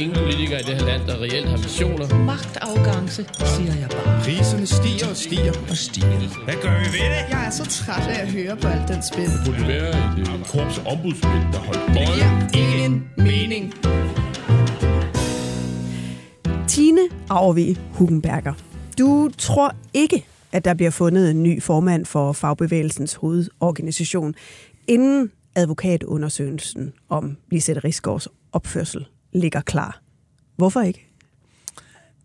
Ingen politikere i det her land, der reelt har visioner. Magtafgangse, siger jeg bare. Priserne stiger og stiger og stiger. Hvad gør vi ved det? Jeg er så træt af at høre på alt den spil. Det burde være et øh, korps ombudsmænd, der holdt Det bolden. giver ingen mening. Tine Auervig Hugenberger. Du tror ikke, at der bliver fundet en ny formand for fagbevægelsens hovedorganisation, inden advokatundersøgelsen om Lisette Rigsgaards opførsel ligger klar. Hvorfor ikke?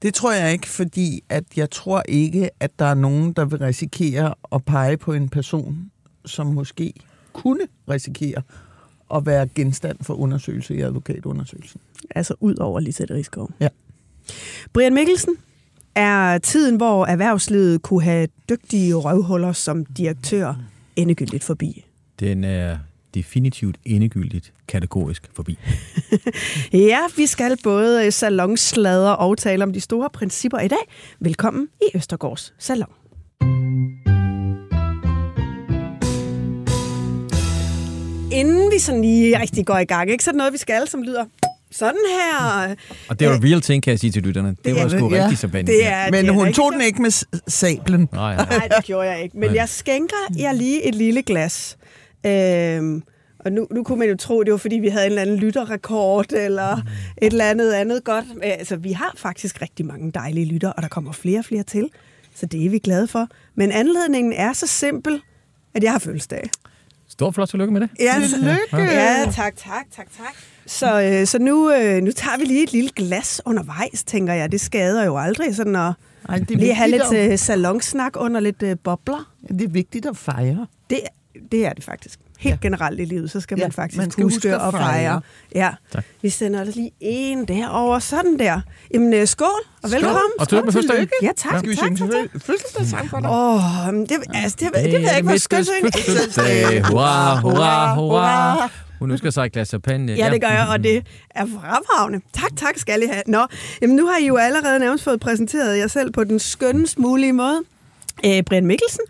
Det tror jeg ikke, fordi at jeg tror ikke, at der er nogen, der vil risikere at pege på en person, som måske kunne risikere at være genstand for undersøgelse i advokatundersøgelsen. Altså ud over Lisette Rigsgaard. Ja. Brian Mikkelsen er tiden, hvor erhvervslivet kunne have dygtige røvhuller som direktør endegyldigt forbi. Den er definitivt endegyldigt kategorisk forbi. Ja, vi skal både salonsslader og tale om de store principper i dag. Velkommen i Østergårds Salon. Inden vi sådan lige rigtig går i gang, ikke? så er det noget, vi skal, som lyder sådan her. Og det var real ting, kan jeg sige til lytterne. Det var sgu ja. rigtig så vanligt. Det er, Men det er hun rigtig tog den ikke med sablen. Nej, nej. Nej, det gjorde jeg ikke. Men Nej. jeg skænker jer lige et lille glas. Øhm, og nu, nu kunne man jo tro, det var fordi, vi havde en eller anden lytterrekord, eller et eller andet andet godt. Altså, vi har faktisk rigtig mange dejlige lytter, og der kommer flere og flere til. Så det er vi glade for. Men anledningen er så simpel, at jeg har fødselsdag. Stort flot tillykke med det. Ja, Tillykke. Ja, tak, tak, tak, tak. Så, øh, så nu, øh, nu tager vi lige et lille glas undervejs, tænker jeg. Det skader jo aldrig sådan at Ej, det, er lige have lidt at, øh, salonsnak under lidt øh, bobler. det er vigtigt at fejre. Det, det er det faktisk. Helt Ja. ja. generelt i livet, så skal Ja, man faktisk man skal huske, at fejre. Ja. Tak. Vi sender os lige en derover sådan der. Jamen, øh, skål og velkommen. Og tillykke med fødselsdagen. Ja, tak. Skal vi tak, synge tak, tak. fødselsdagssang for dig? Åh, oh, det, altså, det, det, det ved jeg ikke, hvor skønt Fødselsdag. Hurra, hurra, hurra. Hun ønsker sig et glas champagne. Ja, det gør jeg, og det er fremragende. Tak, tak skal I have. Nå, jamen nu har I jo allerede nærmest fået præsenteret jer selv på den skønnest mulige måde. Øh, Brian Mikkelsen,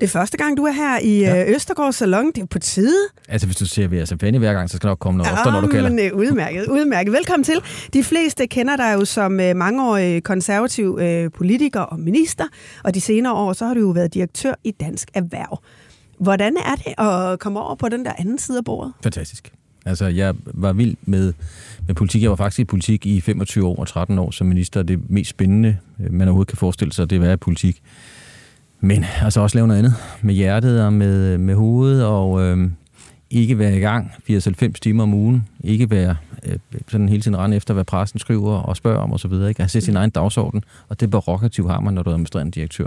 det er første gang, du er her i ja. Østergaard Salon. Det er på tide. Altså, hvis du ser ved champagne hver gang, så skal der nok komme noget oftere, når du kalder. men, øh, udmærket, udmærket. Velkommen til. De fleste kender dig jo som øh, mangeårig konservativ øh, politiker og minister, og de senere år, så har du jo været direktør i Dansk Erhverv. Hvordan er det at komme over på den der anden side af bordet? Fantastisk. Altså, jeg var vild med, med politik. Jeg var faktisk i politik i 25 år og 13 år som minister. Det mest spændende, øh, man overhovedet kan forestille sig, det er at være i politik. Men altså også lave noget andet med hjertet og med, øh, med hovedet, og øh, ikke være i gang 80-90 timer om ugen. Ikke være øh, sådan hele tiden rende efter, hvad pressen skriver og spørger om osv. Ikke? Have sætte sin egen dagsorden, og det barokativ har man, når du er administrerende direktør.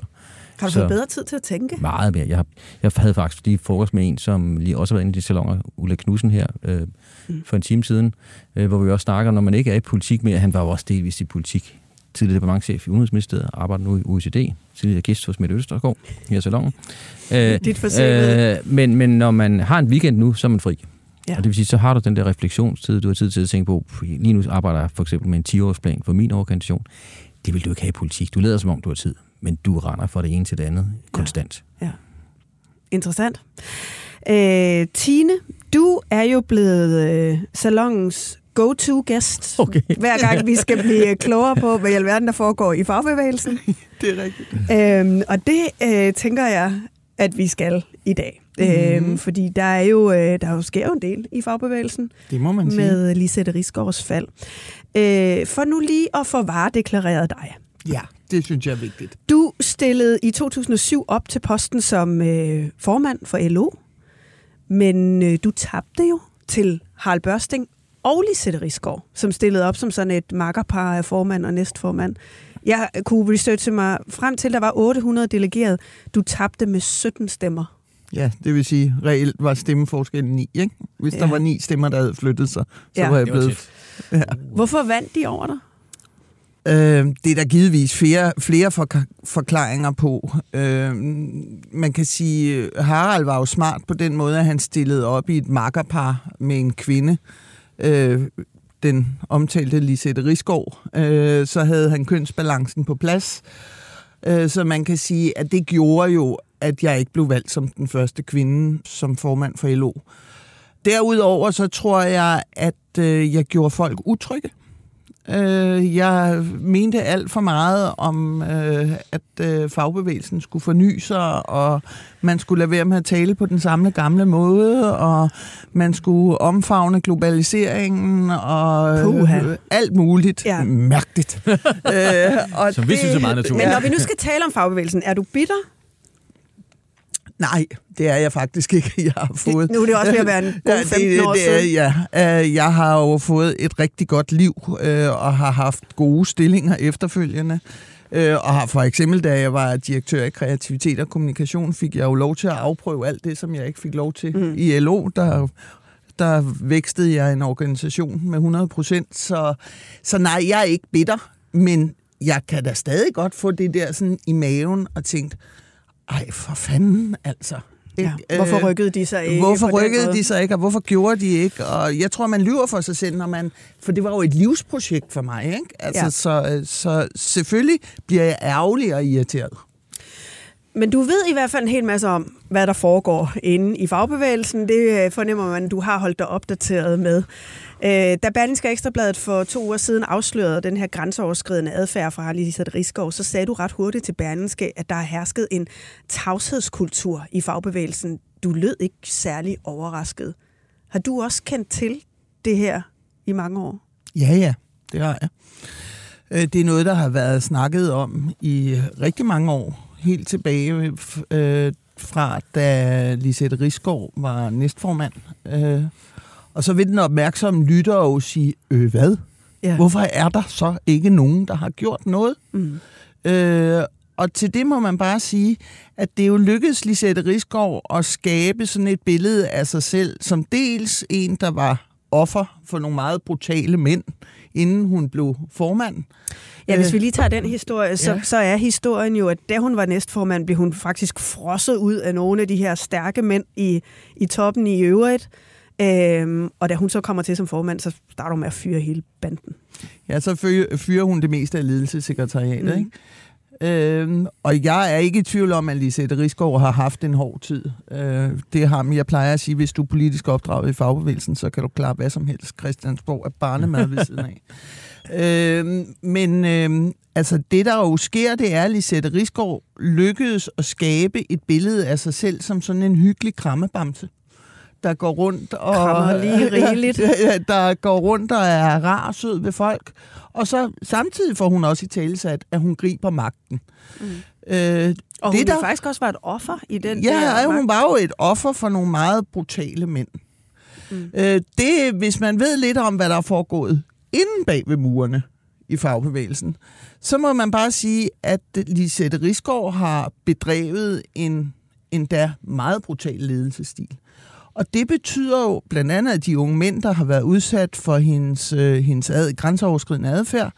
Har du Så- fået bedre tid til at tænke? Meget mere. Jeg, har, jeg havde faktisk lige frokost med en, som lige også har været inde i de salonger, Ulla Knudsen her, øh, mm. for en time siden, øh, hvor vi også snakker, når man ikke er i politik mere, han var jo også delvist i politik, tidligere departementchef i Udenrigsministeriet, arbejder nu i OECD, tidligere gæst hos Mette Østergaard her i salongen. Øh, Dit øh, men, men når man har en weekend nu, så er man fri. Ja. Ja. Og det vil sige, så har du den der refleksionstid, du har tid til at tænke på, "Pff, lige nu arbejder jeg for eksempel med en 10-årsplan for min organisation. Det vil du ikke have i politik. Du leder som om, du har tid, men du render fra det ene til det andet konstant. Ja. Interessant. Øh, Tine, du er jo blevet øh, salongens go-to-gæst, Okay. hver gang vi skal blive klogere på, hvad i alverden der foregår i fagbevægelsen. Det er rigtigt. Øhm, og det øh, tænker jeg, at vi skal i dag. Mm. Øhm, fordi der er jo øh, der er jo sker jo en del i fagbevægelsen Det må man sige. med Lisette Rigsgaards fald. Øh, for nu lige at få varedeklareret dig. Ja, det synes jeg er vigtigt. Du stillede i 2007 op til posten som øh, formand for LO, men øh, du tabte jo til Harald Børsting og Lisette Rigsgaard, som stillede op som sådan et makkerpar af formand og næstformand. Jeg kunne researche mig frem til, at der var 800 delegeret. Du tabte med 17 stemmer. Ja, det vil sige, reelt var stemmeforskellen 9, ikke? Hvis ja. Ja. der var ni stemmer, der havde flyttet sig, så Ja. var jeg var blevet... tæt. Hvorfor vandt de over dig? Øh, det er der givetvis flere, flere for, forklaringer på. Øh, man kan sige, Harald var jo smart på den måde, at han stillede op i et makkerpar med en kvinde. Øh, øh, den omtalte Lisette Rigsgaard. Øh, så havde han kønsbalancen på plads. Øh, så man kan sige, at det gjorde jo, at jeg ikke blev valgt som den første kvinde som formand for LO. Derudover så tror jeg, at øh, jeg gjorde folk utrygge. Øh, jeg mente alt for meget om, øh, at øh, fagbevægelsen skulle forny sig, og man skulle lade være med at tale på den samme gamle måde, og man skulle omfavne globaliseringen, og øh, alt muligt. Ja. Mærkeligt. øh, og Som det, vi synes er meget naturligt. Men når vi nu skal tale om fagbevægelsen, er du bitter? Nej, det er jeg faktisk ikke. Jeg har fået... Det, nu er det også ved at være en god ja, 15 det, år det er, Ja, øh, jeg har jo fået et rigtig godt liv, øh, og har haft gode stillinger efterfølgende. Øh, og har for eksempel, da jeg var direktør i kreativitet og kommunikation, fik jeg jo lov til at afprøve alt det, som jeg ikke fik lov til mm. i LO. Der, der vækstede jeg en organisation med 100 procent. Så, så nej, jeg er ikke bitter, men jeg kan da stadig godt få det der sådan i maven og tænke, ej, for fanden, altså. Ja. Hvorfor øh, rykkede de sig ikke? Hvorfor rykkede de sig ikke, og hvorfor gjorde de ikke? Og jeg tror, man lyver for sig selv, når man... For det var jo et livsprojekt for mig, ikke? Altså, ja. så, så selvfølgelig bliver jeg ærgerlig og irriteret. Men du ved i hvert fald en hel masse om, hvad der foregår inde i fagbevægelsen. Det øh, fornemmer man, du har holdt dig opdateret med. Øh, da Berlingske Ekstrabladet for to uger siden afslørede den her grænseoverskridende adfærd fra Lisette Rigsgaard, så sagde du ret hurtigt til Berlingske, at der er hersket en tavshedskultur i fagbevægelsen. Du lød ikke særlig overrasket. Har du også kendt til det her i mange år? Ja, ja, det har jeg. Øh, det er noget, der har været snakket om i rigtig mange år. Helt tilbage øh, fra, da Lisette Rigsgaard var næstformand. Øh, og så vil den opmærksomme lytter jo sige, øh hvad? Ja. Hvorfor er der så ikke nogen, der har gjort noget? Mm. Øh, og til det må man bare sige, at det jo lykkedes Lisette Rigsgaard at skabe sådan et billede af sig selv, som dels en, der var offer for nogle meget brutale mænd, inden hun blev formand. Ja, hvis vi lige tager den historie, så, ja. så er historien jo, at da hun var næstformand, blev hun faktisk frosset ud af nogle af de her stærke mænd i, i toppen i øvrigt. Øhm, og da hun så kommer til som formand, så starter hun med at fyre hele banden. Ja, så fyrer, fyrer hun det meste af ledelsessekretariatet, mm. ikke? Øhm, og jeg er ikke i tvivl om, at Lisette Rigsgaard har haft en hård tid. Øh, det har jeg plejer at sige, hvis du er politisk opdraget i fagbevægelsen, så kan du klare hvad som helst. Christiansborg er barnemad ved siden af. øhm, men øhm, altså det, der jo sker, det er, at Lisette Rigsgaard lykkedes at skabe et billede af sig selv som sådan en hyggelig krammebamse der går rundt og... Krammer lige rigeligt. der går rundt og er rar og sød ved folk. Og så samtidig får hun også i talesat, at hun griber magten. Mm. Øh, og det, hun der faktisk også var et offer i den ja, der Ja, hun var jo et offer for nogle meget brutale mænd. Mm. Øh, det, hvis man ved lidt om, hvad der er foregået inden bag ved murene i fagbevægelsen, så må man bare sige, at Lisette Rigsgaard har bedrevet en endda meget brutal ledelsesstil. Og det betyder jo blandt andet, at de unge mænd, der har været udsat for hendes, øh, hendes ad, grænseoverskridende adfærd,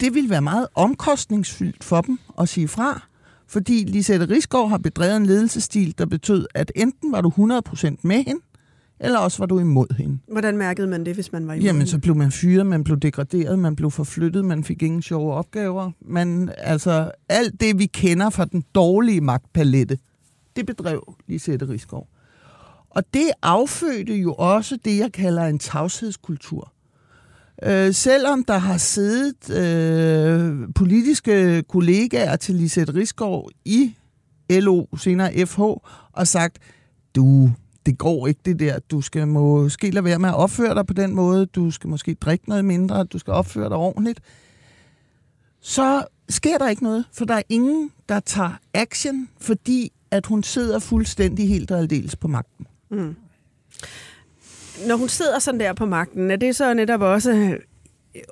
det vil være meget omkostningsfyldt for dem at sige fra. Fordi Lisette Rigsgaard har bedrevet en ledelsesstil, der betød, at enten var du 100% med hende, eller også var du imod hende. Hvordan mærkede man det, hvis man var imod Jamen, så blev man fyret, man blev degraderet, man blev forflyttet, man fik ingen sjove opgaver. Man, altså, alt det, vi kender fra den dårlige magtpalette, det bedrev Lisette Rigsgaard. Og det affødte jo også det, jeg kalder en tavshedskultur. Øh, selvom der har siddet øh, politiske kollegaer til Lisette Rigsgaard i LO, senere FH, og sagt, du, det går ikke det der, du skal måske lade være med at opføre dig på den måde, du skal måske drikke noget mindre, du skal opføre dig ordentligt, så sker der ikke noget, for der er ingen, der tager action, fordi at hun sidder fuldstændig helt og aldeles på magten. Mm. Når hun sidder sådan der på magten, er det så netop også øh,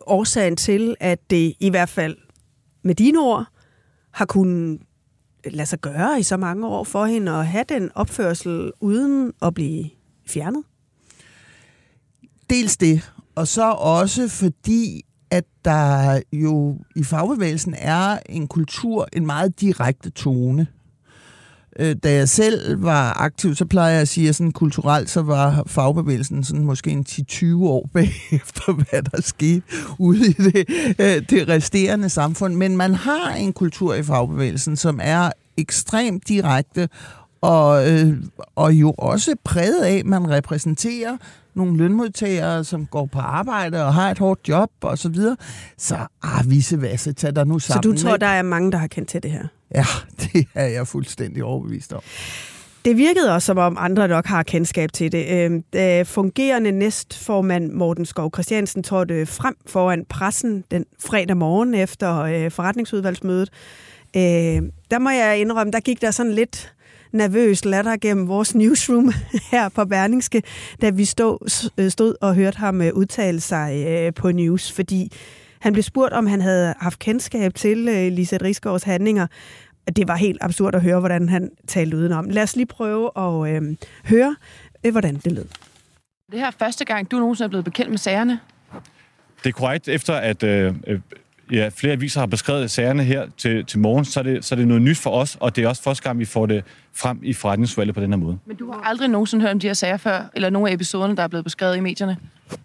årsagen til, at det i hvert fald med dine ord har kunnet lade sig gøre i så mange år for hende at have den opførsel uden at blive fjernet? Dels det, og så også fordi, at der jo i fagbevægelsen er en kultur, en meget direkte tone. Øh, da jeg selv var aktiv, så plejer jeg at sige, at sådan kulturelt, så var fagbevægelsen sådan måske en 10-20 år bagefter, hvad der skete ude i det, øh, det resterende samfund. Men man har en kultur i fagbevægelsen, som er ekstremt direkte, og, øh, og jo også præget af, at man repræsenterer nogle lønmodtagere, som går på arbejde og har et hårdt job og så videre. Så ah, vise vasse, tag dig nu sammen. Så du tror, ikke? der er mange, der har kendt til det her? Ja, det er jeg fuldstændig overbevist om. Det virkede også, som om andre nok har kendskab til det. Øh, fungerende næstformand Morten Skov Christiansen trådte frem foran pressen den fredag morgen efter øh, forretningsudvalgsmødet. Øh, der må jeg indrømme, der gik der sådan lidt nervøs latter gennem vores newsroom her på Berlingske, da vi stod, stod og hørte ham øh, udtale sig øh, på news, fordi han blev spurgt, om han havde haft kendskab til øh, Lisette Rigsgaards handlinger. Det var helt absurd at høre, hvordan han talte udenom. Lad os lige prøve at øh, høre, øh, hvordan det lød. Det her er første gang, du nogensinde er blevet bekendt med sagerne. Det er korrekt, efter at øh, ja, flere aviser har beskrevet sagerne her til, til morgen, så er, det, så er det noget nyt for os, og det er også første gang, vi får det frem i forretningsudvalget på den her måde. Men du har aldrig nogensinde hørt om de her sager før, eller nogle af episoderne, der er blevet beskrevet i medierne?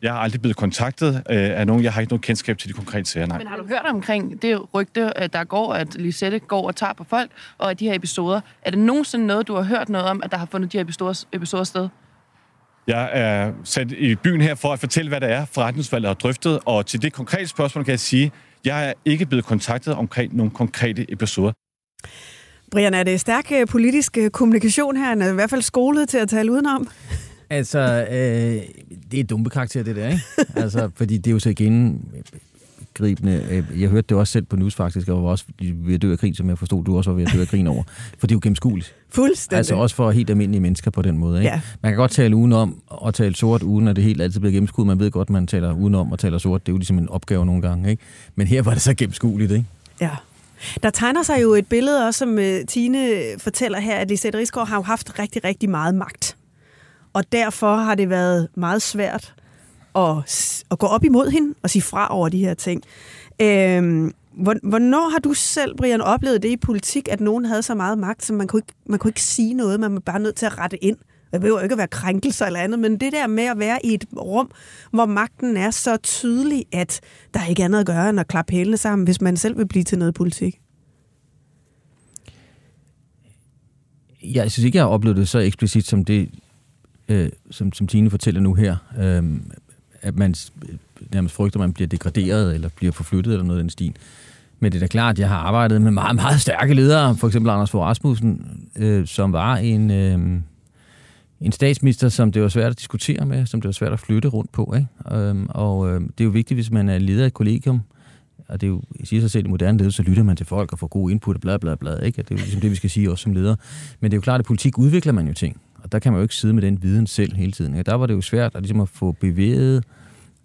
Jeg har aldrig blevet kontaktet øh, af nogen. Jeg har ikke noget kendskab til de konkrete sager, nej. Men har du hørt omkring det rygte, der går, at Lisette går og tager på folk, og at de her episoder, er det nogensinde noget, du har hørt noget om, at der har fundet de her episoder, episoder sted? Jeg er sat i byen her for at fortælle, hvad der er, forretningsvalget har drøftet, og til det konkrete spørgsmål kan jeg sige, jeg er ikke blevet kontaktet omkring nogle konkrete episoder. Brian, er det stærk øh, politisk øh, kommunikation her? Han er i hvert fald skolet til at tale udenom. Altså, øh, det er dumme karakter, det der, ikke? altså, fordi det er jo så igen gribende. Øh, jeg hørte det også selv på News faktisk, og var også ved at dø af grin, som jeg forstod, du også var ved at dø af grin over. For det er jo gennemskueligt. Fuldstændig. Altså også for helt almindelige mennesker på den måde. Ikke? Ja. Man kan godt tale udenom og tale sort, uden at det helt altid bliver gennemskueligt. Man ved godt, man taler udenom og taler sort. Det er jo ligesom en opgave nogle gange. Ikke? Men her var det så gennemskueligt, ikke? Ja. Der tegner sig jo et billede også, som uh, Tine fortæller her, at Lisette Rigsgaard har jo haft rigtig, rigtig meget magt. Og derfor har det været meget svært at, at gå op imod hende og sige fra over de her ting. Øhm, hvornår har du selv, Brian, oplevet det i politik, at nogen havde så meget magt, så man kunne ikke, man kunne ikke sige noget, man var bare nødt til at rette ind? Det behøver ikke at være krænkelser eller andet, men det der med at være i et rum, hvor magten er så tydelig, at der ikke er andet at gøre end at klappe hælene sammen, hvis man selv vil blive til noget politik. Jeg synes ikke, jeg har oplevet det så eksplicit som det, øh, som, som Tine fortæller nu her. Øhm, at man nærmest frygter, at man bliver degraderet eller bliver forflyttet eller noget af den stil. Men det er da klart, at jeg har arbejdet med meget, meget stærke ledere. For eksempel Anders Fogh Rasmussen, øh, som var en, øh, en statsminister, som det var svært at diskutere med, som det var svært at flytte rundt på. Ikke? Øh, og øh, det er jo vigtigt, hvis man er leder af et kollegium, og det er jo, i siger sig selv, i moderne ledelse, så lytter man til folk og får god input og bla bla bla. Ikke? Og det er jo ligesom det, vi skal sige også som leder. Men det er jo klart, at i politik udvikler man jo ting. Og der kan man jo ikke sidde med den viden selv hele tiden. Ikke? Der var det jo svært at, ligesom at få bevæget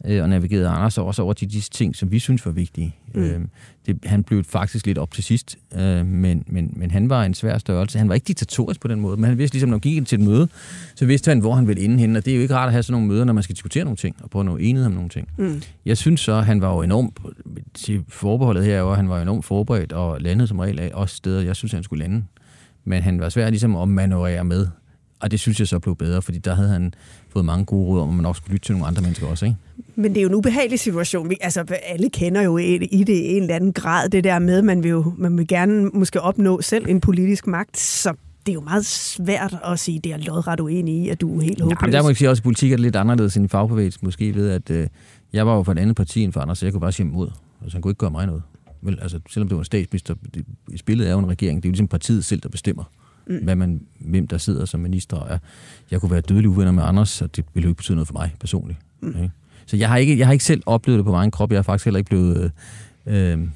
øh, og navigeret Anders også over de, de ting, som vi synes var vigtige. Mm. Øh, det, han blev faktisk lidt op til sidst, øh, men, men, men han var en svær størrelse. Han var ikke diktatorisk på den måde, men han vidste ligesom, når han gik ind til et møde, så vidste han, hvor han ville inde hen, og det er jo ikke rart at have sådan nogle møder, når man skal diskutere nogle ting, og prøve at nå enighed om nogle ting. Mm. Jeg synes så, han var jo enormt, til forbeholdet her, og han var enormt forberedt, og landede som regel af også steder, jeg synes, han skulle lande. Men han var svær ligesom at manøvrere med, og det synes jeg så blev bedre, fordi der havde han fået mange gode råd om, at man også skulle lytte til nogle andre mennesker også, ikke? Men det er jo en ubehagelig situation. Altså, alle kender jo i det en eller anden grad det der med, man vil jo man vil gerne måske opnå selv en politisk magt, så det er jo meget svært at sige, det er lodret uenig i, at du er helt håbløs. Ja, der må jeg sige også, at politik er lidt anderledes end i fagbevægelsen, måske ved, at øh, jeg var jo for et andet parti end for andre, så jeg kunne bare sige imod. Altså, han kunne ikke gøre mig noget. Vel, altså, selvom det var en statsminister, det, i spillet er jo en regering, det er jo ligesom partiet selv, der bestemmer mm. hvad man, hvem der sidder som minister. Og jeg kunne være dødelig uvenner med Anders, og det ville jo ikke betyde noget for mig personligt. Mm. Okay? Så jeg har, ikke, jeg har ikke selv oplevet det på min krop. Jeg har faktisk heller ikke blevet øh, øh,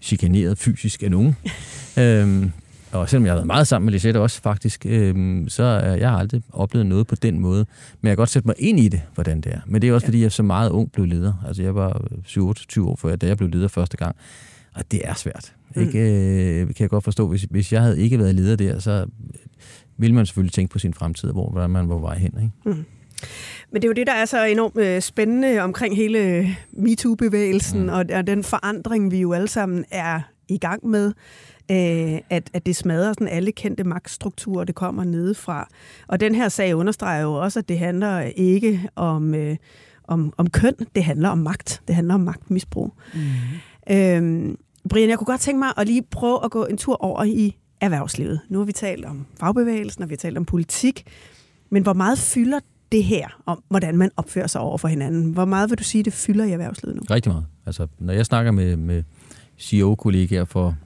chikaneret fysisk af nogen. øhm, og selvom jeg har været meget sammen med Lisette også faktisk, øhm, så er jeg har aldrig oplevet noget på den måde. Men jeg kan godt sætte mig ind i det, hvordan det er. Men det er også, ja. fordi jeg så meget ung blev leder. Altså jeg var 7-28 år før, da jeg blev leder første gang. Og det er svært. Mm. Ikke, øh, kan jeg godt forstå, hvis, hvis jeg havde ikke været leder der, så ville man selvfølgelig tænke på sin fremtid, hvor hvordan man var vej hen. Ikke? Mm. Men det er jo det, der er så enormt øh, spændende omkring hele MeToo-bevægelsen, mm. og, og den forandring, vi jo alle sammen er i gang med, øh, at, at det smadrer sådan alle kendte magtstrukturer, det kommer nedefra. Og den her sag understreger jo også, at det handler ikke om, øh, om, om køn, det handler om magt. Det handler om magtmisbrug. Mm. Øhm, Brian, jeg kunne godt tænke mig at lige prøve at gå en tur over i erhvervslivet. Nu har vi talt om fagbevægelsen, og vi har talt om politik. Men hvor meget fylder det her om, hvordan man opfører sig over for hinanden? Hvor meget vil du sige, det fylder i erhvervslivet nu? Rigtig meget. Altså, når jeg snakker med, med CEO-kollegaer for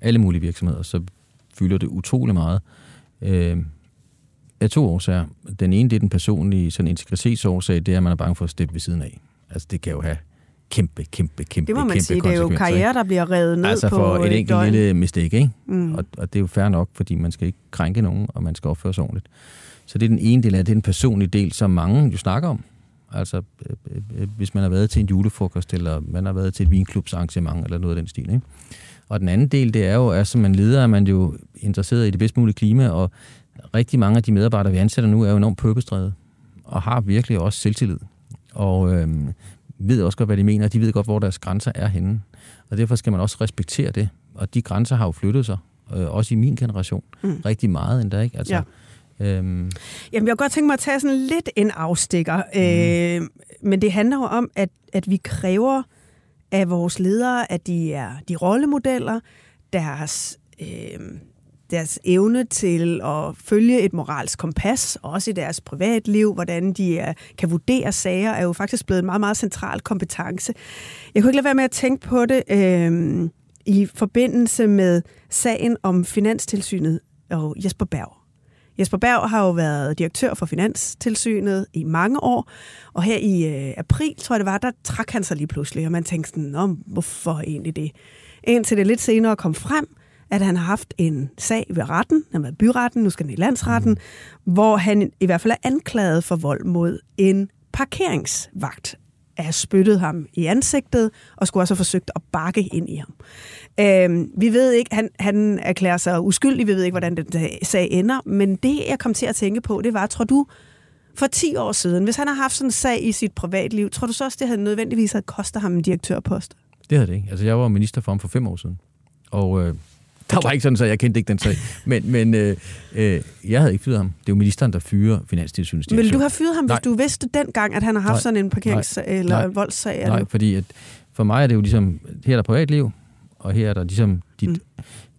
alle mulige virksomheder, så fylder det utrolig meget. Øh, af to årsager. Den ene, det er den personlige sådan integritetsårsag, det er, at man er bange for at steppe ved siden af. Altså, det kan jo have kæmpe, kæmpe, kæmpe, Det må man kæmpe sige, det er jo karriere, der bliver revet ned altså på for et enkelt døgn. lille mistake, ikke? Mm. Og, og det er jo fair nok, fordi man skal ikke krænke nogen, og man skal opføre sig ordentligt. Så det er den ene del af det, det er den personlige del, som mange jo snakker om. Altså, øh, øh, hvis man har været til en julefrokost, eller man har været til et vinklubsarrangement, eller noget af den stil, ikke? Og den anden del, det er jo, at som man leder, er man jo interesseret i det bedst mulige klima, og rigtig mange af de medarbejdere, vi ansætter nu, er jo enormt purpose og har virkelig også selvtillid. Og øh, ved også godt, hvad de mener, og de ved godt, hvor deres grænser er henne. Og derfor skal man også respektere det. Og de grænser har jo flyttet sig, øh, også i min generation, mm. rigtig meget endda, ikke? Altså, Ja. Øhm, Jamen, jeg kunne godt tænke mig at tage sådan lidt en afstikker. Mm. Øh, men det handler jo om, at, at vi kræver af vores ledere, at de er de rollemodeller, deres, øh, deres evne til at følge et moralsk kompas, også i deres privatliv, hvordan de er, kan vurdere sager, er jo faktisk blevet en meget, meget central kompetence. Jeg kunne ikke lade være med at tænke på det øh, i forbindelse med sagen om Finanstilsynet og Jesper Berg. Jesper Berg har jo været direktør for Finanstilsynet i mange år, og her i øh, april, tror jeg det var, der trak han sig lige pludselig, og man tænkte sådan, Nå, hvorfor egentlig det? Indtil det lidt senere kom frem, at han har haft en sag ved retten, han har været i byretten, nu skal den i landsretten, mm. hvor han i hvert fald er anklaget for vold mod en parkeringsvagt at have spyttet ham i ansigtet, og skulle også have forsøgt at bakke ind i ham. Øhm, vi ved ikke, han, han erklærer sig uskyldig, vi ved ikke, hvordan den sag ender, men det, jeg kom til at tænke på, det var, tror du, for 10 år siden, hvis han har haft sådan en sag i sit privatliv, tror du så også, det havde nødvendigvis havde kostet ham en direktørpost? det havde det ikke. Altså, jeg var minister for ham for fem år siden. Og øh, der var ikke sådan, så jeg kendte ikke den sag. Men, men øh, øh, jeg havde ikke fyret ham. Det er jo ministeren, der fyrer Finanstilsynets direktør. Vil du have fyret ham, Nej. hvis du vidste dengang, at han har haft Nej. sådan en parkerings- Nej. eller Nej. voldssag? Nej, fordi at for mig er det jo ligesom, her er der privatliv, og her er der ligesom dit, mm.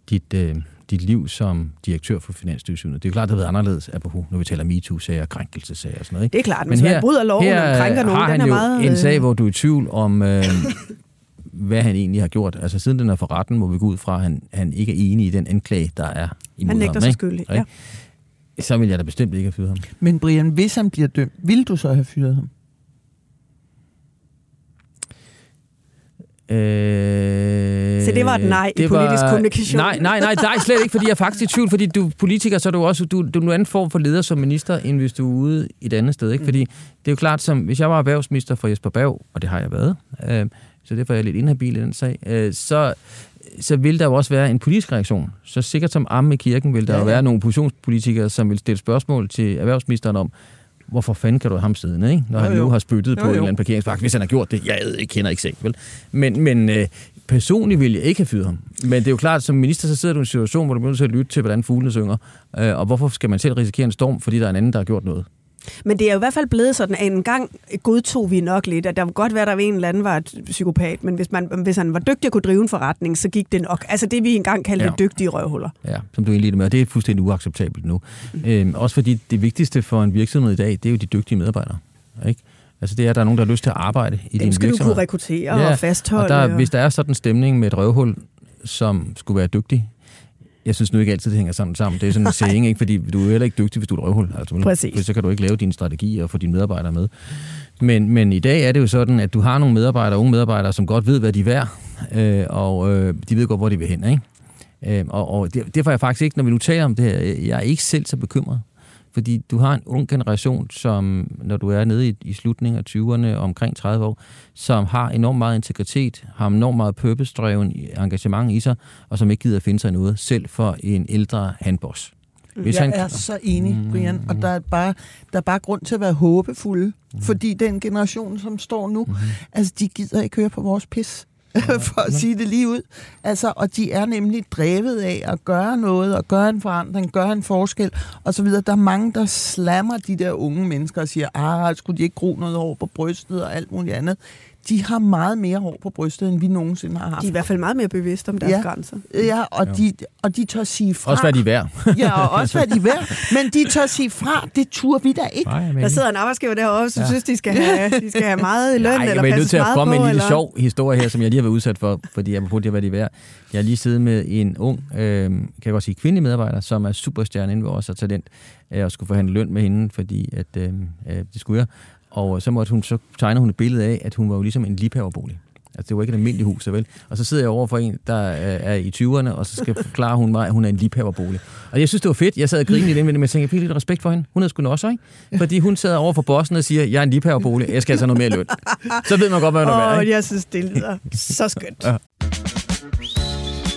dit, øh, dit liv som direktør for Finanstilsynet. Det er jo klart, det har været anderledes, apropos, når vi taler MeToo-sager, krænkelsesager og sådan noget. Ikke? Det er klart, men hvis man bryder loven og krænker nogen, har den han er jo meget, en øh, sag, hvor du er i tvivl om, øh, hvad han egentlig har gjort. Altså siden den er for retten, må vi gå ud fra, at han, han ikke er enig i den anklage, der er imod Han nægter ham. sig skyldig, Ikke? Så vil jeg da bestemt ikke have fyret ham. Men Brian, hvis han bliver dømt, vil du så have fyret ham? Øh, Så det var et nej i politisk kommunikation. Nej, nej, nej, nej, slet ikke, fordi jeg er faktisk i tvivl, fordi du er politiker, så er du også du, du er en anden form for leder som minister, end hvis du er ude et andet sted. Ikke? Fordi det er jo klart, som hvis jeg var erhvervsminister for Jesper Berg, og det har jeg været, øh, så derfor er jeg lidt inhabil i den sag, øh, så, så vil der jo også være en politisk reaktion. Så sikkert som arme i kirken vil der Ja, ja, jo være nogle oppositionspolitikere, som vil stille spørgsmål til erhvervsministeren om, hvorfor fanden kan du have ham siddende, ikke? når Jo, han nu jo. har spyttet på Jo, en jo. eller anden parkeringsvagt, hvis han har gjort det. Jeg ved ikke, kender ikke sagen, vel? Men, men øh, personligt vil jeg ikke have fyret ham. Men det er jo klart, som minister, så sidder du i en situation, hvor du bliver nødt til at lytte til, hvordan fuglene synger. Øh, og hvorfor skal man selv risikere en storm, fordi der er en anden, der har gjort noget? Men det er jo i hvert fald blevet sådan, at en gang godtog vi nok lidt, at der kunne godt være, at der var en eller anden var et psykopat, men hvis, man, hvis han var dygtig at kunne drive en forretning, så gik det nok. Altså det, vi engang kaldte Ja. ja. dygtige røvhuller. Ja, som du indledte med, og det er fuldstændig uacceptabelt nu. Mm. Øhm, også fordi det vigtigste for en virksomhed i dag, det er jo de dygtige medarbejdere. Ikke? Altså det er, at der er nogen, der har lyst til at arbejde i Dem din skal du virksomhed. kunne rekruttere og fastholde. Og der, og- hvis der er sådan en stemning med et røvhul, som skulle være dygtig, jeg synes nu ikke altid, det hænger sammen sammen. Det er sådan en saying, ikke? fordi du er heller ikke dygtig, hvis du er et røvhul. Altså? Præcis. For så kan du ikke lave dine strategier og få dine medarbejdere med. Men, men i dag er det jo sådan, at du har nogle medarbejdere, unge medarbejdere, som godt ved, hvad de er værd, øh, og øh, de ved godt, hvor de vil hen. Ikke? Øh, og, og der- derfor er jeg faktisk ikke, når vi nu taler om det her, jeg er ikke selv så bekymret. Fordi du har en ung generation, som, når du er nede i, i slutningen af 20'erne, omkring 30 år, som har enormt meget integritet, har enormt meget purpose-dreven engagement i sig, og som ikke gider at finde sig noget, selv for en ældre handboss. Hvis jeg han- er så enig, Brian, og der er, bare, der er bare grund til at være håbefulde, Mm. fordi den generation, som står nu, altså de gider ikke høre på vores pis, for at sige det lige ud. Altså, og de er nemlig drevet af at gøre noget, og gøre en forandring, gøre en forskel, og så videre. Der er mange, der slammer de der unge mennesker og siger, ah, skulle de ikke gro noget hår på brystet og alt muligt andet. De har meget mere hår på brystet, end vi nogensinde har haft. De er i hvert fald meget mere bevidste om deres Ja. grænser. Ja, og de, og de tør sige fra. Også hvad de er værd. Ja, og også hvad de er værd. Men de tør sige fra, det turde vi da ikke. Nej, men... Der sidder en arbejdsgiver derovre, som Ja. synes, de skal have, de skal have meget i løn, Nej, eller jeg er nødt til at meget komme med en lille eller... sjov historie her, som jeg lige har været udsat for, fordi jeg på det, hvad de er værd. Jeg har lige siddet med en ung, øh, kan jeg godt sige, kvindelig medarbejder, som er superstjerne inden ved os og talent, øh, og skulle forhandle løn med hende, fordi at, øh, øh, det skulle jeg. Og så, måtte hun, så tegner hun et billede af, at hun var jo ligesom en liebhaverbolig. Altså, det var ikke et almindeligt hus, vel? Og så sidder jeg over for en, der er er i 20'erne, og så skal forklare hun mig, at hun er en liebhaverbolig. Og jeg synes, det var fedt. Jeg sad og grinede lidt, men jeg tænkte, jeg fik lidt respekt for hende. Hun er sgu også, ikke? Fordi hun sad over for bossen og siger, jeg er en liebhaverbolig, jeg skal altså have noget mere løn. Så ved man godt, hvad man er værd, Åh, jeg synes, det lyder så skønt.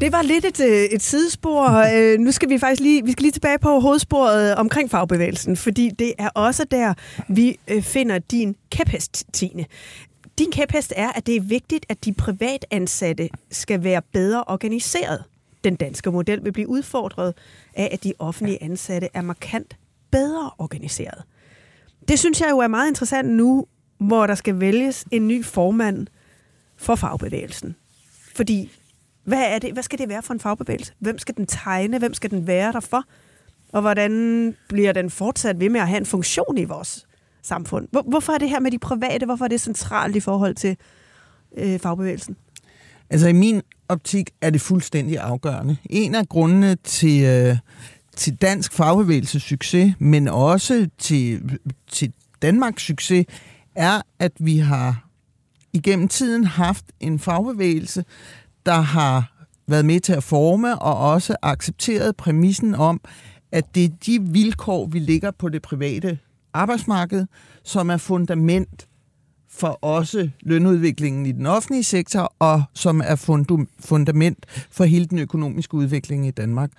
det var lidt et, øh, et sidespor. Øh, nu skal vi faktisk lige, vi skal lige tilbage på hovedsporet omkring fagbevægelsen, fordi det er også der, vi øh, finder din kæphest, Tine. Din kæphest er, at det er vigtigt, at de privatansatte skal være bedre organiseret. Den danske model vil blive udfordret af, at de offentlige ansatte er markant bedre organiseret. Det synes jeg jo er meget interessant nu, hvor der skal vælges en ny formand for fagbevægelsen. Fordi, hvad, er det, hvad skal det være for en fagbevægelse? Hvem skal den tegne? Hvem skal den være der for? Og hvordan bliver den fortsat ved med at have en funktion i vores samfund? Hvor, hvorfor er det her med de private? Hvorfor er det centralt i forhold til øh, fagbevægelsen? Altså i min optik er det fuldstændig afgørende. En af grundene til, øh, til dansk fagbevægelses succes, men også til, til Danmarks succes, er, at vi har igennem tiden haft en fagbevægelse, der har været med til at forme og også accepteret præmissen om, at det er de vilkår, vi ligger på det private arbejdsmarked, som er fundament for også lønudviklingen i den offentlige sektor, og som er fundament for hele den økonomiske udvikling i Danmark.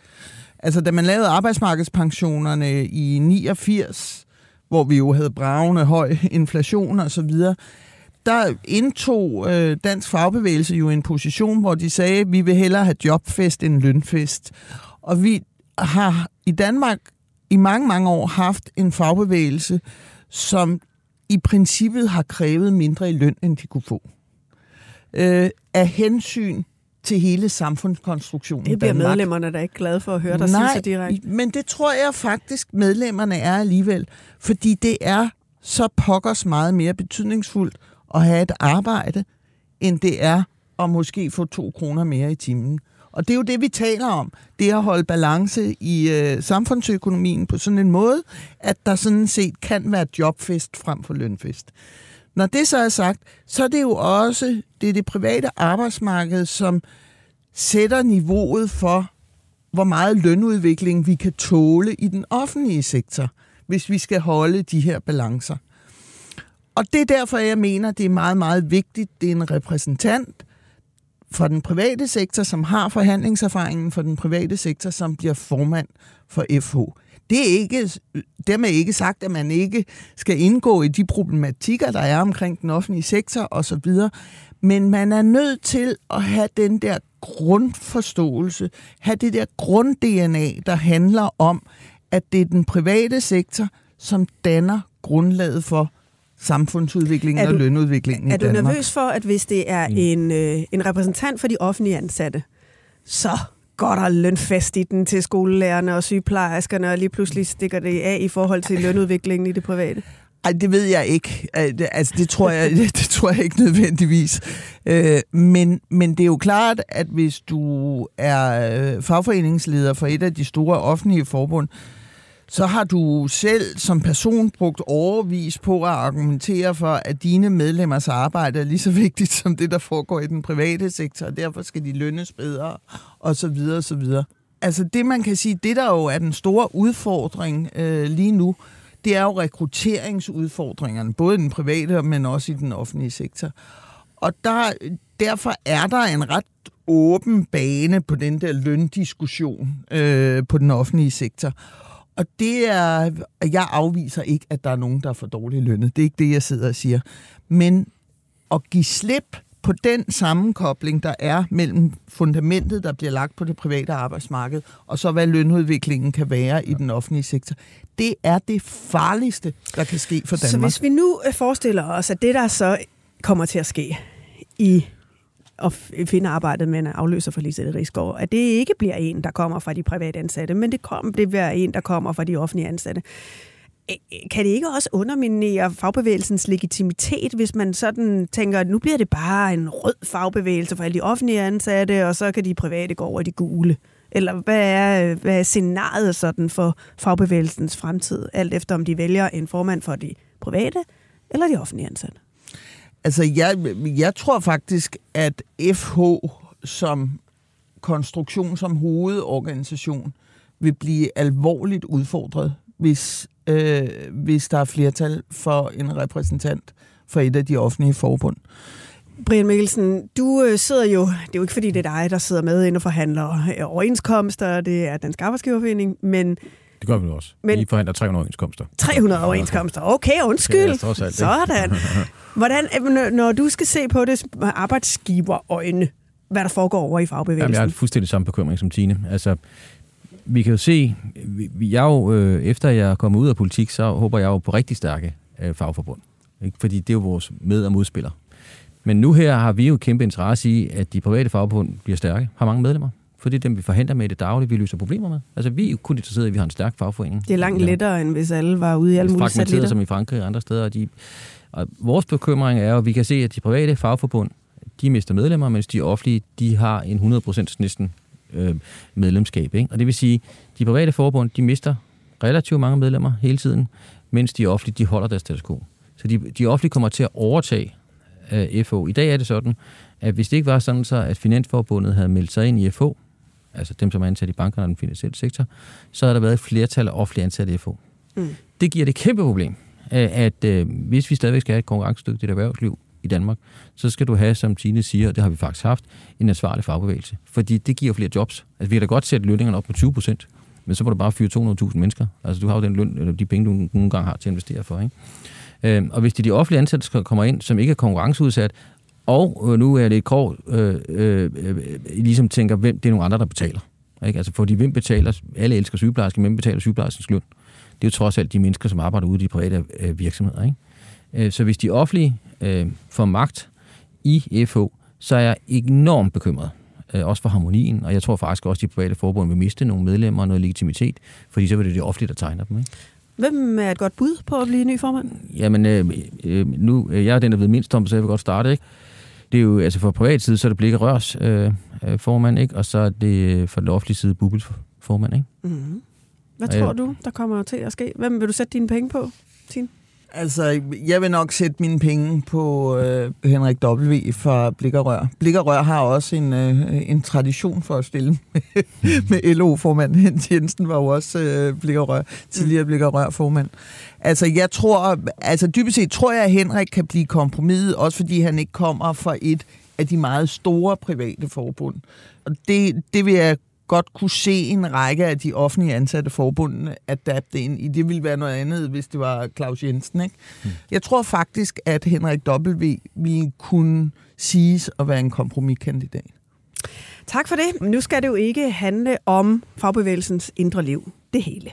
Altså, da man lavede arbejdsmarkedspensionerne i 89, hvor vi jo havde bravende høj inflation og så videre, der indtog øh, dansk fagbevægelse jo en position, hvor de sagde, at vi vil hellere have jobfest end lønfest. Og vi har i Danmark i mange, mange år haft en fagbevægelse, som i princippet har krævet mindre i løn, end de kunne få. Øh, af hensyn til hele samfundskonstruktionen Det i bliver Danmark. medlemmerne da ikke glade for at høre dig sige Nej, så direkte. men det tror jeg faktisk, medlemmerne er alligevel. Fordi det er så pokkers meget mere betydningsfuldt at have et arbejde, end det er at måske få to kroner mere i timen. Og det er jo det, vi taler om. Det er at holde balance i øh, samfundsøkonomien på sådan en måde, at der sådan set kan være jobfest frem for lønfest. Når det så er sagt, så er det jo også det, er det private arbejdsmarked, som sætter niveauet for, hvor meget lønudvikling vi kan tåle i den offentlige sektor, hvis vi skal holde de her balancer. Og det er derfor, jeg mener, det er meget, meget vigtigt. Det er en repræsentant fra den private sektor, som har forhandlingserfaringen for den private sektor, som bliver formand for FH. Det er ikke, dermed ikke sagt, at man ikke skal indgå i de problematikker, der er omkring den offentlige sektor osv., men man er nødt til at have den der grundforståelse, have det der grund-DNA, der handler om, at det er den private sektor, som danner grundlaget for samfundsudviklingen Er og du- lønudviklingen Er i du Danmark. nervøs for, at hvis det er en, øh, en repræsentant for de offentlige ansatte, så går der lønfest i den til skolelærerne og sygeplejerskerne, og lige pludselig stikker det af i forhold til lønudviklingen i det private? Ej, det ved jeg ikke. Altså, det tror jeg, det tror jeg ikke nødvendigvis. Øh, Men, men det er jo klart, at hvis du er øh, fagforeningsleder for et af de store offentlige forbund, så har du selv som person brugt overvis på at argumentere for, at dine medlemmers arbejde er lige så vigtigt som det, der foregår i den private sektor, og derfor skal de lønnes bedre, og så videre, og så videre. Altså det, man kan sige, det der jo er den store udfordring øh, lige nu, det er jo rekrutteringsudfordringerne, både i den private, men også i den offentlige sektor. Og der, derfor er der en ret åben bane på den der løndiskussion øh, på den offentlige sektor. Og det er, jeg afviser ikke, at der er nogen, der er for dårligt lønnet. Det er ikke det, jeg sidder og siger. Men at give slip på den sammenkobling, der er mellem fundamentet, der bliver lagt på det private arbejdsmarked, og så hvad lønudviklingen kan være i den offentlige sektor, det er det farligste, der kan ske for Danmark. Så hvis vi nu øh, forestiller os, at det, der så kommer til at ske i at finde arbejdet med en afløser for Lisette Rigsgaard, at det ikke bliver en, der kommer fra de private ansatte, men det, kom, det bliver en, der kommer fra de offentlige ansatte. Kan det ikke også underminere fagbevægelsens legitimitet, hvis man sådan tænker, at nu bliver det bare en rød fagbevægelse for alle de offentlige ansatte, og så kan de private gå over de gule? Eller hvad er, hvad er scenariet sådan for fagbevægelsens fremtid, alt efter om de vælger en formand for de private eller de offentlige ansatte? Altså, jeg, jeg tror faktisk, at FH som konstruktion, som hovedorganisation, vil blive alvorligt udfordret, hvis, øh, hvis der er flertal for en repræsentant for et af de offentlige forbund. Brian Mikkelsen, du øh, sidder jo, det er jo ikke fordi det er dig, der sidder med ind og forhandler øh, overenskomster, det er Dansk Arbejdsgiverforening, men det gør vi også. Men, vi forhandler 300 overenskomster. 300 overenskomster. Okay, undskyld. Det er alt, Sådan. Hvordan, når du skal se på det med arbejdsgiverøjne, hvad der foregår over i fagbevægelsen? Jamen, jeg har fuldstændig samme bekymring som Tine. Altså, vi kan jo se, jeg jo, øh, efter jeg er kommet ud af politik, så håber jeg jo på rigtig stærke øh, fagforbund. Ikke? Fordi det er jo vores med- og modspillere. Men nu her har vi jo kæmpe interesse i, at de private fagforbund bliver stærke, har mange medlemmer for det er dem, vi forhandler med i det daglige, vi løser problemer med. Altså, vi er jo kun interesseret i, at vi har en stærk fagforening. Det er langt lettere, end hvis alle var ude i alle mulige satellitter. som i Frankrig og andre steder. Og, de, og vores bekymring er, at vi kan se, at de private fagforbund, de mister medlemmer, mens de offentlige, de har en 100% næsten øh, medlemskab. Ikke? Og det vil sige, at de private forbund, de mister relativt mange medlemmer hele tiden, mens de offentlige, de holder deres status quo. Så de, de offentlige kommer til at overtage øh, FO. I dag er det sådan, at hvis det ikke var sådan, så at Finansforbundet havde meldt sig ind i FO, altså dem, som er ansat i bankerne og den finansielle sektor, så har der været et flertal af offentlige ansatte i FO. Mm. Det giver det kæmpe problem, at, at øh, hvis vi stadigvæk skal have et konkurrencedygtigt erhvervsliv i Danmark, så skal du have, som Tine siger, og det har vi faktisk haft, en ansvarlig fagbevægelse. Fordi det giver flere jobs. Altså, vi kan da godt sætte lønningerne op på 20 procent, men så må du bare fyre 200.000 mennesker. Altså, du har jo den løn, eller de penge, du nogle gange har til at investere for. Ikke? Øh, og hvis det er de offentlige ansatte, der kommer ind, som ikke er konkurrenceudsat, og øh, nu er det krog, øh, øh, øh, ligesom tænker, hvem det er nogle andre, der betaler. Ikke? Altså, fordi hvem betaler, alle elsker sygeplejersker, hvem betaler sygeplejerskens løn? Det er jo trods alt de mennesker, som arbejder ude i de private øh, virksomheder. Ikke? Øh, så hvis de offentlige øh, får magt i FO, så er jeg enormt bekymret. Øh, også for harmonien, og jeg tror faktisk også, at de private forbund vil miste nogle medlemmer og noget legitimitet, fordi så vil det det offentlige, der tegner dem. Ikke? Hvem er et godt bud på at blive ny formand? Jamen, øh, øh, nu, jeg er den, der ved mindst om, så jeg vil godt starte. Ikke? Det er jo, altså for privat side, så er det Blikke Rørs øh, øh, formand, ikke? og så er det øh, for den offentlige side Bubbles formand. Ikke? Mm-hmm. Hvad tror du, der kommer til at ske? Hvem vil du sætte dine penge på, Tine? Altså, jeg vil nok sætte mine penge på øh, Henrik W. fra Blikkerør. Blikkerør har også en, øh, en tradition for at stille med, med LO-formand. Hens Jensen var jo også øh, Blikkerør, tidligere Blikkerør-formand. Altså, jeg tror, altså dybest set tror jeg, at Henrik kan blive kompromis, også fordi han ikke kommer fra et af de meget store private forbund. Og det, det vil jeg godt kunne se en række af de offentlige ansatte forbundene adapte ind i. Det ville være noget andet, hvis det var Claus Jensen. Ikke? Mm. Jeg tror faktisk, at Henrik W. ville kunne siges at være en kompromiskandidat. Tak for det. Nu skal det jo ikke handle om fagbevægelsens indre liv. Det hele.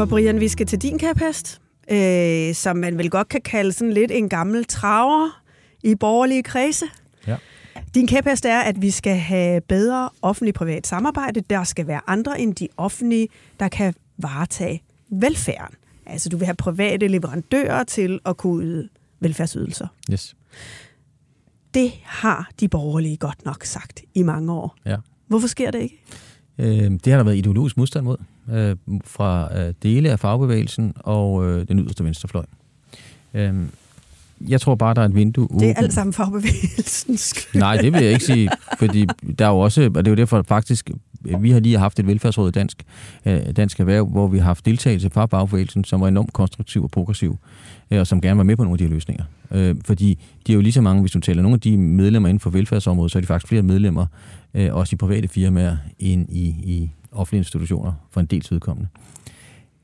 For Brian, vi skal til din kæphest, øh, som man vel godt kan kalde sådan lidt en gammel traver i borgerlige kredse. Ja. Din kæphest er, at vi skal have bedre offentlig-privat samarbejde. Der skal være andre end de offentlige, der kan varetage velfærden. Altså, du vil have private leverandører til at kunne yde velfærdsydelser. Yes. Det har de borgerlige godt nok sagt i mange år. Ja. Hvorfor sker det ikke? Øh, det har der været ideologisk modstand mod øh, fra øh, dele af fagbevægelsen og øh, den yderste venstrefløj. Øh, jeg tror bare, der er et vindue Det er alt sammen fagbevægelsens Nej, det vil jeg ikke sige, fordi der er jo også, og det er jo derfor faktisk, vi har lige haft et velfærdsråd i Dansk, øh, Dansk Erhverv, hvor vi har haft deltagelse fra fagbevægelsen, som var enormt konstruktiv og progressiv, øh, og som gerne var med på nogle af de her løsninger. Øh, fordi de er jo lige så mange, hvis du taler nogle af de medlemmer inden for velfærdsområdet, så er de faktisk flere medlemmer, også i private firmaer, end i, i offentlige institutioner, for en dels vedkommende.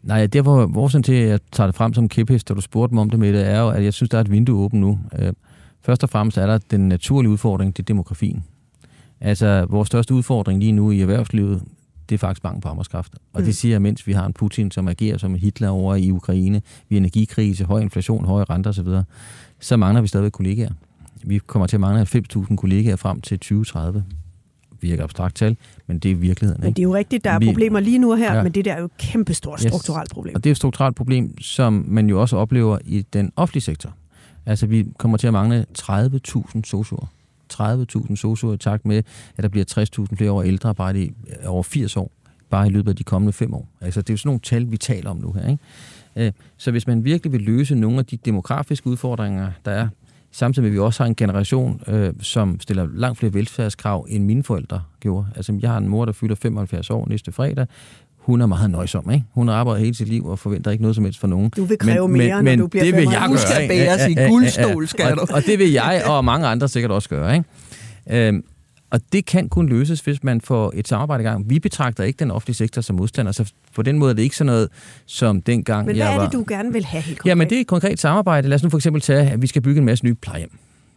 Nej, derfor vores til, at jeg tager det frem som kæphest, da du spurgte mig om det med det, er jo, at jeg synes, der er et vindue åbent nu. Først og fremmest er der den naturlige udfordring, det er demografien. Altså, vores største udfordring lige nu i erhvervslivet, det er faktisk mangel på arbejdskraft. Og mm. det siger jeg, mens vi har en Putin, som agerer som en Hitler over i Ukraine, vi har energikrise, høj inflation, høje renter osv., så mangler vi stadigvæk kollegaer. Vi kommer til at mangle 90.000 kollegaer frem til 2030 virker abstrakt tal, men det er virkeligheden. Ikke? Men det er jo rigtigt, der er vi, problemer lige nu her, ja. men det der er jo et kæmpestort strukturelt problem. Og det er et strukturelt problem, som man jo også oplever i den offentlige sektor. Altså, vi kommer til at mangle 30.000 sosuer. 30.000 sosuer i takt med, at der bliver 60.000 flere år ældre bare i over 80 år, bare i løbet af de kommende fem år. Altså, det er jo sådan nogle tal, vi taler om nu her. Ikke? Øh, så hvis man virkelig vil løse nogle af de demografiske udfordringer, der er, samtidig med, at vi også har en generation, øh, som stiller langt flere velfærdskrav, end mine forældre gjorde. Altså, jeg har en mor, der fylder 75 år næste fredag hun er meget nøjsom, ikke? Hun arbejder hele sit liv og forventer ikke noget som helst for nogen. Du vil kræve men, mere, men, når du bliver det vil jeg gøre, skal bæres i guldstol, skal du. Og, og det vil jeg og mange andre sikkert også gøre, ikke? Øhm, og det kan kun løses, hvis man får et samarbejde i gang. Vi betragter ikke den offentlige sektor som modstander, så på den måde er det ikke sådan noget, som dengang Men hvad er det, du gerne vil have helt konkret? Jamen, det er et konkret samarbejde. Lad os nu for eksempel tage, at vi skal bygge en masse nye plejehjem.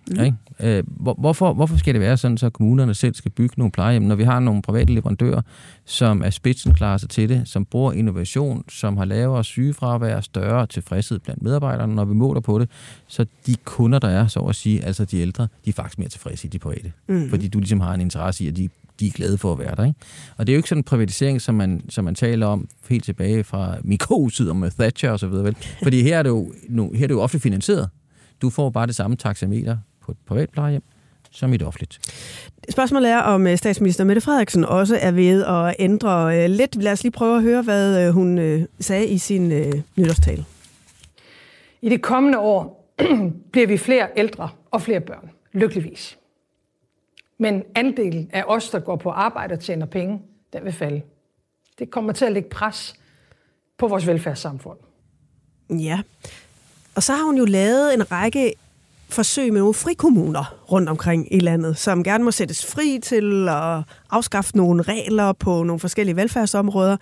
Mm. Ikke? Øh, hvor, hvorfor, hvorfor skal det være sådan, så kommunerne selv skal bygge nogle plejehjem, når vi har nogle private leverandører, som er spidsenklasse til det, som bruger innovation, som har lavere sygefravær, større tilfredshed blandt medarbejderne, når vi måler på det, så de kunder, der er, så at sige, altså de ældre, de er faktisk mere tilfredse i de private. Mm. Fordi du ligesom har en interesse i, at de de er glade for at være der. Ikke? Og det er jo ikke sådan en privatisering, som man, som man taler om helt tilbage fra Mikos og med Thatcher osv. Vel? Fordi her er, det jo, nu, her er det jo ofte finansieret. Du får bare det samme taxameter på et privat plejehjem som i det offentligt. Spørgsmålet er, om øh, statsminister Mette Frederiksen også er ved at ændre øh, lidt. Lad os lige prøve at høre, hvad øh, hun sagde i sin nytårstale. I det kommende år bliver vi flere ældre og flere børn, lykkeligvis. Men andelen af os, der går på arbejde og tjener penge, den vil falde. Det kommer til at lægge pres på vores velfærdssamfund. Ja, og så har hun jo lavet en række forsøg med nogle frikommuner rundt omkring i landet, som gerne må sættes fri til at afskaffe nogle regler på nogle forskellige velfærdsområder,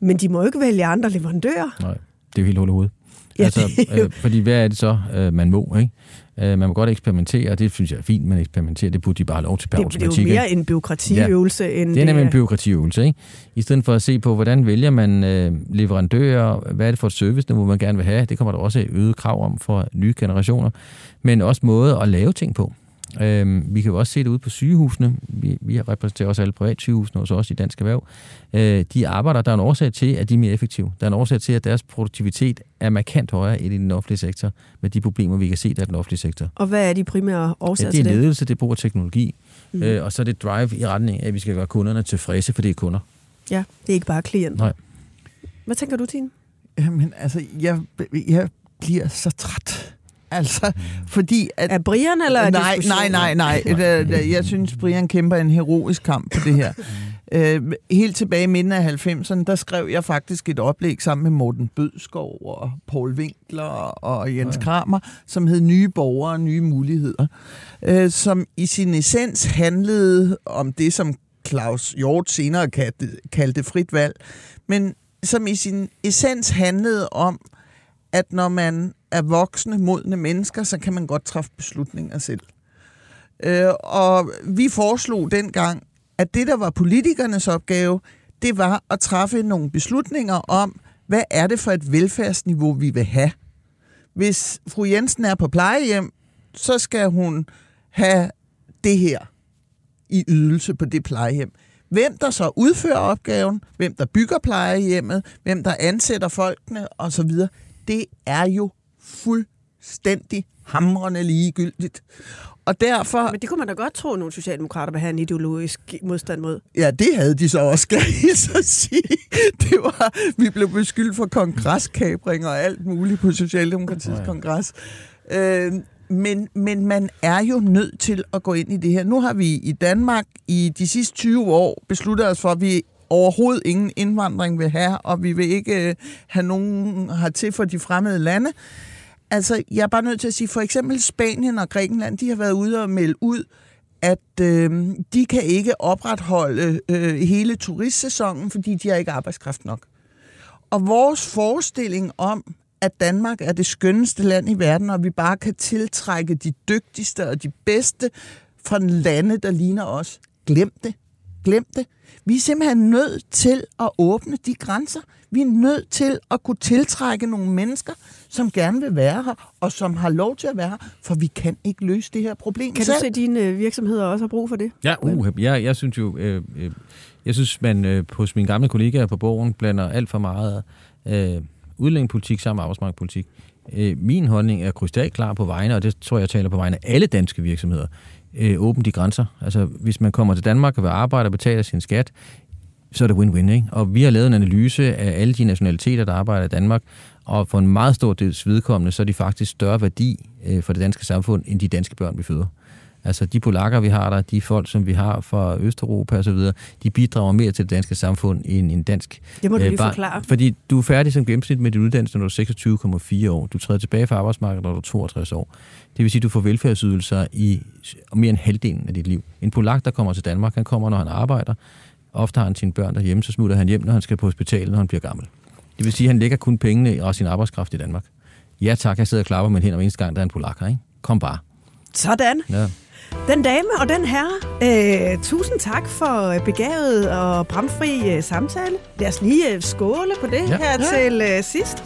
men de må jo ikke vælge andre leverandører. Nej, det er jo helt hul hovedet. Ja, altså, øh, fordi hvad er det så, øh, man må, ikke? Øh, man må godt eksperimentere, og det synes jeg er fint, man eksperimenterer. Det burde de bare have lov til per det. Det er jo mere en byråkratiøvelse ja, end... Det er nemlig en byråkratiøvelse, ikke? I stedet for at se på, hvordan vælger man øh, leverandører, hvad er det for et serviceniveau, man gerne vil have. Det kommer der også øget krav om for nye generationer. Men også måde at lave ting på. Øh, vi kan jo også se det ude på sygehusene. Vi, vi repræsenterer også alle privatsygehusene hos os i Dansk Erhverv. Øh, de arbejder, der er en årsag til, at de er mere effektive. Der er en årsag til, at deres produktivitet er markant højere end i den offentlige sektor, med de problemer, vi kan se, der er den offentlige sektor. Og hvad er de primære årsager ja, det? er ledelse, det er brug af teknologi, mm. øh, og så er det drive i retning af, at vi skal gøre kunderne tilfredse, for det er kunder. Ja, det er ikke bare klient. Nej. Hvad tænker du, Tine? Jamen, altså, jeg, jeg bliver så træt Altså, fordi... At, er Brian, eller er nej, nej, nej, nej, nej. Jeg synes, Brian kæmper en heroisk kamp på det her. Uh, helt tilbage i midten af 90'erne, der skrev jeg faktisk et oplæg sammen med Morten Bødskov og Paul Winkler og Jens Kramer, som hed Nye Borgere og Nye Muligheder, uh, som i sin essens handlede om det, som Claus Hjort senere kaldte, kaldte frit valg, men som i sin essens handlede om, at når man er voksne, modne mennesker, så kan man godt træffe beslutninger selv. Øh, og vi foreslog dengang, at det, der var politikernes opgave, det var at træffe nogle beslutninger om, hvad er det for et velfærdsniveau, vi vil have. Hvis fru Jensen er på plejehjem, så skal hun have det her i ydelse på det plejehjem. Hvem der så udfører opgaven, hvem der bygger plejehjemmet, hvem der ansætter folkene osv., det er jo fuldstændig hamrende ligegyldigt. Og derfor... Men det kunne man da godt tro, at nogle socialdemokrater vil have en ideologisk modstand mod. Ja, det havde de så også, skal jeg så sige. Det var, vi blev beskyldt for kongreskabring og alt muligt på Socialdemokratiets ja. kongres. Øh, men, men man er jo nødt til at gå ind i det her. Nu har vi i Danmark i de sidste 20 år besluttet os for, at vi overhovedet ingen indvandring vil have, og vi vil ikke øh, have nogen hertil for de fremmede lande. Altså, jeg er bare nødt til at sige, for eksempel Spanien og Grækenland, de har været ude og melde ud, at øh, de kan ikke opretholde øh, hele turistsæsonen, fordi de har ikke arbejdskraft nok. Og vores forestilling om, at Danmark er det skønneste land i verden, og vi bare kan tiltrække de dygtigste og de bedste fra lande, der ligner os. Glem det. Glem det. Vi er simpelthen nødt til at åbne de grænser. Vi er nødt til at kunne tiltrække nogle mennesker, som gerne vil være her, og som har lov til at være her, for vi kan ikke løse det her problem Kan selv. du se, at dine øh, virksomheder også har brug for det? Ja, uh, jeg, jeg synes jo, øh, øh, jeg synes, man øh, hos mine gamle kollegaer på borgen blander alt for meget øh, udlændingepolitik sammen med arbejdsmarkedspolitik. Øh, min holdning er krystalklar på vegne, og det tror jeg, jeg taler på vegne af alle danske virksomheder. Øh, åbne de grænser. Altså, hvis man kommer til Danmark og vil arbejde og betale sin skat, så er det win-win, ikke? Og vi har lavet en analyse af alle de nationaliteter, der arbejder i Danmark, og for en meget stor del vedkommende, så er de faktisk større værdi øh, for det danske samfund, end de danske børn, vi føder. Altså de polakker, vi har der, de folk, som vi har fra Østeuropa osv., de bidrager mere til det danske samfund end en dansk Det må du lige barn. forklare. Fordi du er færdig som gennemsnit med din uddannelse, når du er 26,4 år. Du træder tilbage fra arbejdsmarkedet, når du er 62 år. Det vil sige, at du får velfærdsydelser i mere end halvdelen af dit liv. En polak, der kommer til Danmark, han kommer, når han arbejder. Ofte har han sine børn derhjemme, så smutter han hjem, når han skal på hospitalet, når han bliver gammel. Det vil sige, at han lægger kun pengene og sin arbejdskraft i Danmark. Ja tak, jeg sidder og klapper med hænder hver eneste gang, der er en polak her, ikke? Kom bare. Sådan. Ja. Den dame og den herre, øh, tusind tak for begavet og bramfri øh, samtale. Lad os lige øh, skåle på det ja. her Ja. til øh, sidst.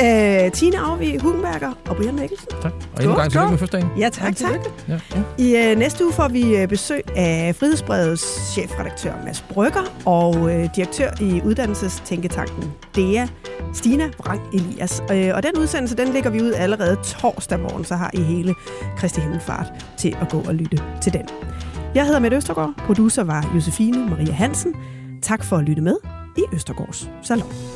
Øh, Tina Afvig, Hugenberger og Brian Mikkelsen. Tak. Og endnu en gang tillykke med fødselsdagen. Ja, tak, tak. Ja. ja. I øh, næste uge får vi øh, besøg af Frihedsbredets chefredaktør Mads Brygger og øh, direktør i uddannelsestænketanken DEA, Stina Vrang Elias. Øh, og den udsendelse, den ligger vi ud allerede torsdag morgen, så har I hele Kristi Himmelfart til at gå og lytte til den. Jeg hedder Mette Østergaard, producer var Josefine Maria Hansen. Tak for at lytte med i Østergaards Salon.